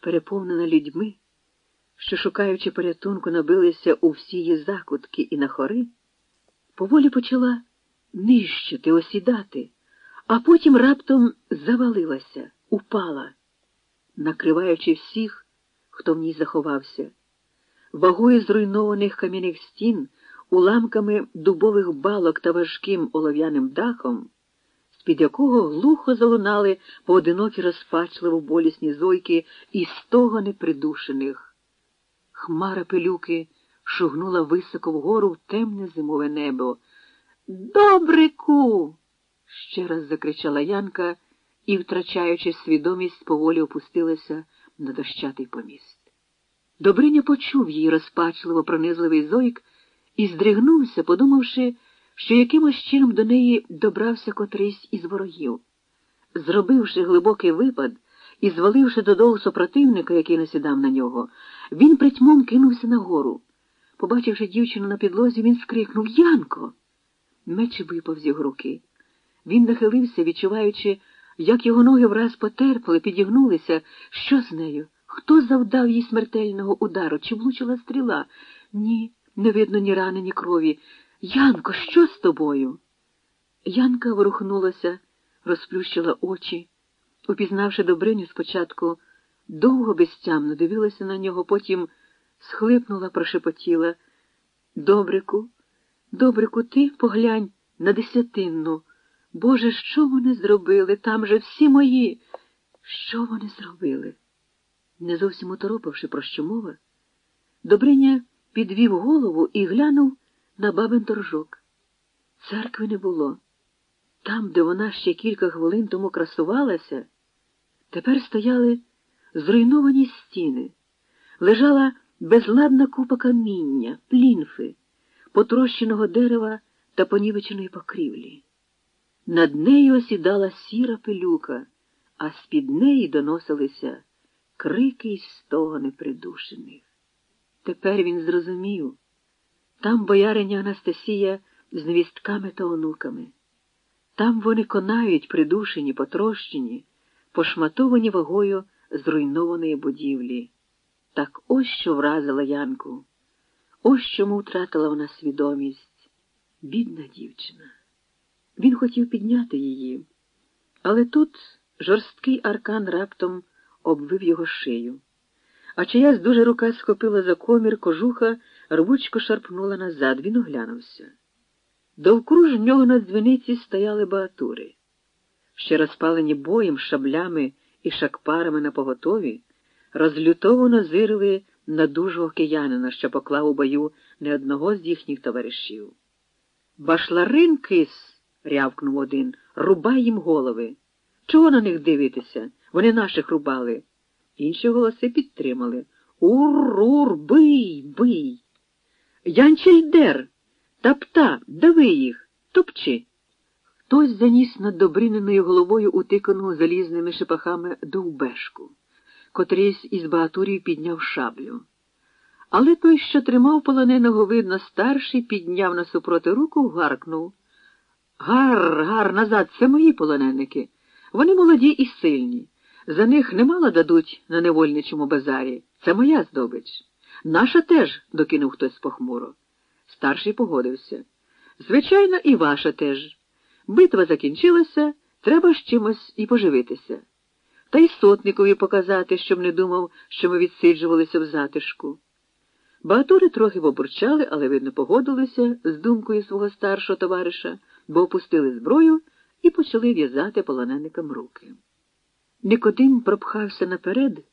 переповнена людьми, що, шукаючи порятунку, набилися у всі її закутки і на хори, поволі почала нищити, осідати, а потім раптом завалилася, упала, накриваючи всіх, хто в ній заховався. Вагою зруйнованих кам'яних стін, уламками дубових балок та важким олов'яним дахом, з-під якого глухо залунали поодинокі розпачливо болісні зойки і стогони придушених. Хмара пилюки шугнула високо вгору в темне зимове небо. Добрику. ще раз закричала Янка і, втрачаючи свідомість, поволі опустилася на дощатий поміст. Добриня почув її розпачливо пронизливий зойк і здригнувся, подумавши, що якимось чином до неї добрався котрийсь із ворогів. Зробивши глибокий випад і зваливши додолу супротивника, який насідав на нього, він притьмом кинувся нагору. Побачивши дівчину на підлозі, він скрикнув Янко. Меч випав з його руки. Він нахилився, відчуваючи, як його ноги враз потерпали, підігнулися. Що з нею? Хто завдав їй смертельного удару? Чи влучила стріла? Ні, не видно ні рани, ні крові. Янко, що з тобою? Янка ворухнулася, розплющила очі. Упізнавши Добриню спочатку, довго безтямно дивилася на нього, потім схлипнула, прошепотіла. Добрику, добрику, ти поглянь на десятинну. Боже, що вони зробили? Там же всі мої. Що вони зробили? Не зовсім уторопивши, про що мова, Добриня підвів голову і глянув на бабин торжок. Церкви не було. Там, де вона ще кілька хвилин тому красувалася, тепер стояли зруйновані стіни, лежала безладна купа каміння, плінфи, потрощеного дерева та понівеченої покрівлі. Над нею осідала сіра пилюка, а з-під неї доносилися крики й стогони придушених. Тепер він зрозумів там бояриня Анастасія з невістками та онуками. Там вони конають придушені, потрощені, пошматовані вагою зруйнованої будівлі. Так ось що вразила Янку, ось чому втратила вона свідомість. Бідна дівчина. Він хотів підняти її, але тут жорсткий аркан раптом обвив його шию. А чиясь дуже рука схопила за комір, кожуха рвучко шарпнула назад, він оглянувся. Довкруж нього на дзвіниці стояли багатури. Ще розпалені боєм, шаблями і шакпарами на поготові, розлютовано зирили на дужого киянина, що поклав у бою не одного з їхніх товаришів. Башларин кис, рявкнув один, рубай їм голови. Чого на них дивитися? Вони наших рубали. Інші голоси підтримали. Ур-ур, бий, бий. Янчельдер, тапта, дави їх, топчи. Хтось заніс над добриненою головою утикану залізними шипахами довбешку, котрийсь із багатурів підняв шаблю. Але той, що тримав полоненого, видно, старший, підняв насупроти руку, гаркнув. Гар, гар, назад, це мої полоненики. Вони молоді і сильні. За них немало дадуть на невольничому базарі. Це моя здобич. Наша теж, докинув хтось похмуро. Старший погодився. Звичайно, і ваша теж. Битва закінчилася, треба з чимось і поживитися. Та й сотникові показати, щоб не думав, що ми відсиджувалися в затишку. Багатури трохи побурчали, але, видно, погодилися з думкою свого старшого товариша, бо опустили зброю і почали в'язати полоненикам руки. Никодим пропхався наперед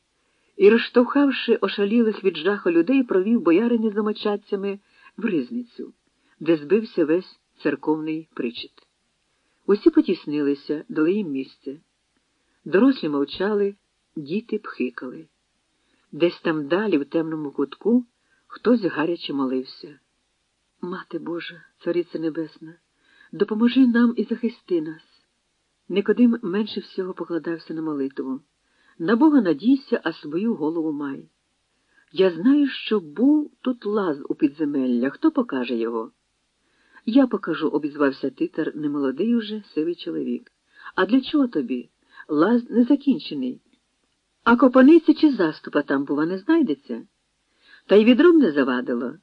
і, розштовхавши ошалілих від жаху людей, провів боярині з домочадцями в ризницю, де збився весь церковний причет. Усі потіснилися, дали їм місце. Дорослі мовчали, діти пхикали. Десь там далі, в темному кутку, хтось гаряче молився. Мати Божа, Цариця Небесна, допоможи нам і захисти нас. Никодим менше всього покладався на молитву. На Бога надійся, а свою голову май. Я знаю, що був тут лаз у підземелля. Хто покаже його? Я покажу, обізвався титар, немолодий уже сивий чоловік. А для чого тобі? Лаз не закінчений. А копаниці чи заступа там, бува, не знайдеться? Та й відром не завадило.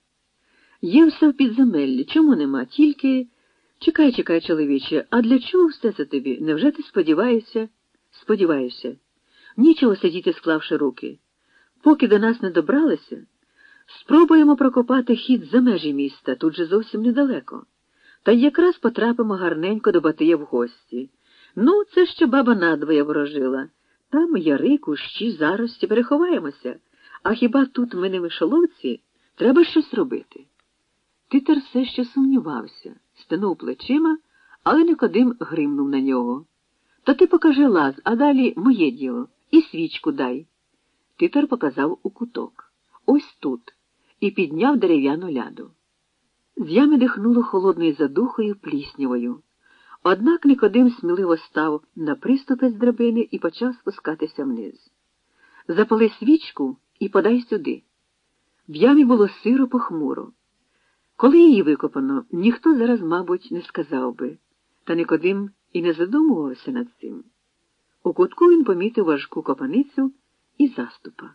Є все в підземеллі, чому нема? Тільки. Чекай, чекай, чоловіче, а для чого все це тобі? Невже ти сподіваєшся? Сподіваюся. Нічого сидіти, склавши руки. Поки до нас не добралися, спробуємо прокопати хід за межі міста, тут же зовсім недалеко. Та якраз потрапимо гарненько до Батия в гості. Ну, це ще баба надвоє ворожила. Там яри, кущі, зарості, переховаємося. А хіба тут ми не мишоловці? Треба щось робити. Титер все ще сумнівався, стенув плечима, але Никодим гримнув на нього. Та ти покажи лаз, а далі моє діло, і свічку дай. Титер показав у куток. Ось тут, і підняв дерев'яну ляду. З ями дихнуло холодною задухою пліснявою. Однак Никодим сміливо став на приступи з драбини і почав спускатися вниз. Запали свічку і подай сюди. В ямі було сиро похмуро. Коли її викопано, ніхто зараз, мабуть, не сказав би, та Никодим і не задумувався над цим. У кутку він помітив важку копаницю і заступа.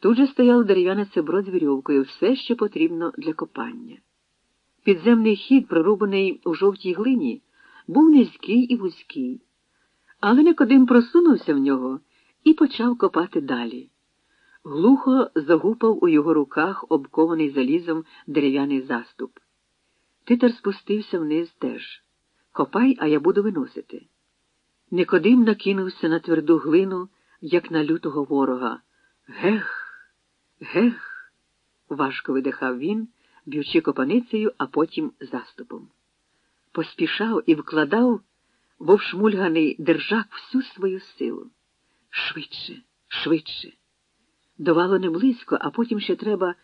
Тут же стояло дерев'яне цебро з вірьовкою, все, що потрібно для копання. Підземний хід, прорубаний у жовтій глині, був низький і вузький, але Никодим просунувся в нього і почав копати далі. Глухо загупав у його руках обкований залізом дерев'яний заступ. Титер спустився вниз теж. Копай, а я буду виносити. Никодим накинувся на тверду глину, як на лютого ворога. Гех, гех, важко видихав він, б'ючи копаницею, а потім заступом. Поспішав і вкладав в обшмульганий держак всю свою силу. Швидше, швидше. Довало не близько, а потім ще треба